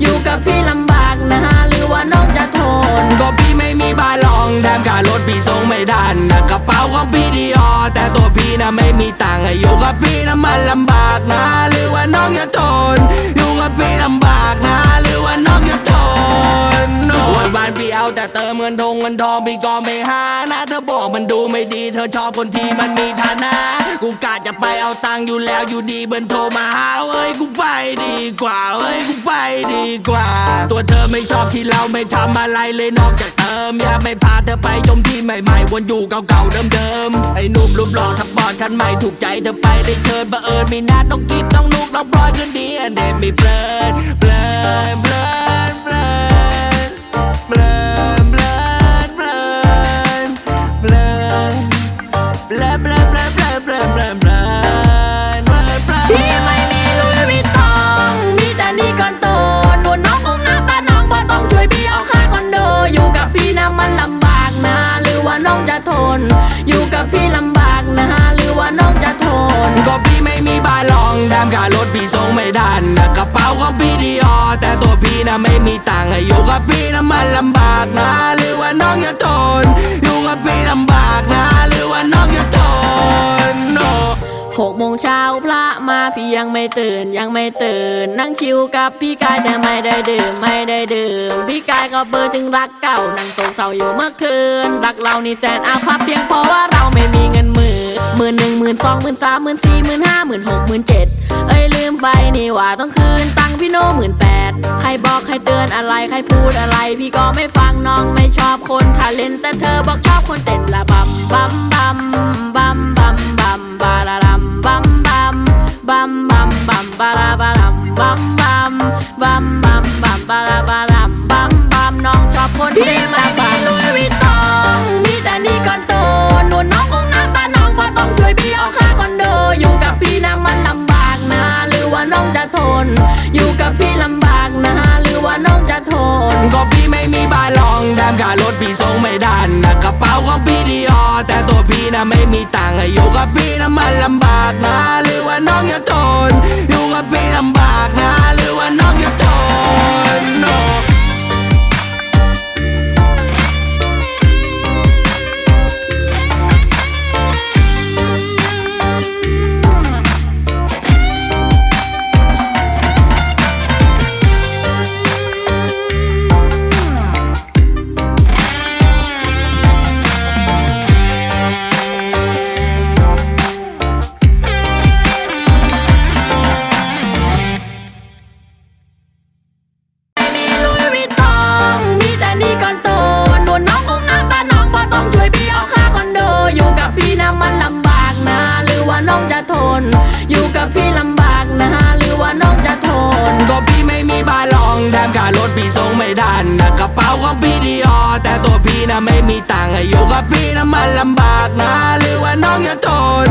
อยู่กับพี่ลำบากนะฮะหรือว่าน้องจะทนก็พี่ไม่มีบาลองแถมการรถพี่ทรงไม่ดันนะกระเป๋าของพี่ดีออแต่ตัวพี่นะไม่มีตังค์อยู่กับพี่นะมันลำบากนะหรือว่าน้องจะทนอยู่กับพี่ เติมเงินทงเงินทองพี่ก็ไม่หานะ เธอบอกมันดูไม่ดี เธอชอบคนที่มันมีฐานะ กูกะจะไปเอาตังค์อยู่แล้วอยู่ดีเบิร์นโทรมาหาเอ้ยกูไปดีกว่าเอ้ยกูไปดีกว่า ตัวเธอไม่ชอบที่เราไม่ทำอะไรเลยนอกจากเติมอย่าไม่พาเธอไปชมที่ใหม่ๆวนอยู่เก่าๆเดิมๆไอ้นุ่มรูปหล่อสปอร์ตคันใหม่ถูกใจเธอไปเลยเชิญบังเอิญมีนัดน้องกิฟน้องนุกน้องพลอยขึ้นดีอันเดมมีเพล ทน อยู่กับพี่ลำบากนะหรือว่าน้องจะทน ก็พี่ไม่มีบ้านรองแถมค่ารถพี่ส่งไม่ทันนะกระเป๋าของพี่ดีออแต่ตัวพี่นะไม่มีตังค์อยู่กับพี่นะมันลำบากนะ หรือว่าน้องจะทน อยู่กับพี่ลำบากนะ หกโมงเช้าพระมาพี่ยังไม่ตื่นยังไม่ตื่น นั่งชิวกับพี่กายแต่ไม่ได้ดื่มไม่ได้ดื่ม พี่กายก็เบอร์ถึงรักเก่านั่งโศกเศร้าอยู่เมื่อคืน รักเรานี่แสนอาภัพเพียงเพราะว่าเราไม่มีเงินหมื่นหมื่นหนึ่งหมื่นสองหมื่นสามหมื่นสี่หมื่นห้าหมื่นหกหมื่นเจ็ดเอ้ยลืมไปนี่ว่าต้องคืนตังค์พี่โน่หมื่นแปดใครบอกใครเตือนอะไรใครพูดอะไร พี่ก็ไม่ฟังน้องไม่ชอบคนทาเลนแต่เธอบอกชอบคนเต้นละบัมบัมบัม บัมบาลาบาลัมบัมบัมบัมบัมบัมบาลาบาลัมบัมบัมน้องชอบคนเต้นละบัมลุยวิตตองมีแต่นี่ก่อนโตหนวดน้องคงหน้าตาน้องเพราะต้องช่วยพี่เอาค่าคอนโด อยู่กับพี่นะมันลำบากนะ หรือว่าน้องจะทน อยู่กับพี่ลำบากนะ หรือว่าน้องจะทนก็พี่ไม่มีบ้านรองแถมค่ารถพี่ส่งไม่ทันนะกระเป๋าของพี่ดีออแต่ตัวพี่นะไม่มีตังค์อยู่กับพี่นะมันลำบากนะหรือว่า องจะทน อยู่กับพี่ลำบากนะหรือว่าน้องจะทน ก็พี่ไม่มีบ้านรองแถมค่ารถพี่ส่งไม่ทันนะกระเป๋าของพี่ดีออแต่ตัวพี่นะไม่มีตังค์อยู่กับพี่นะมันลำบากนะหรือว่าน้องจะทน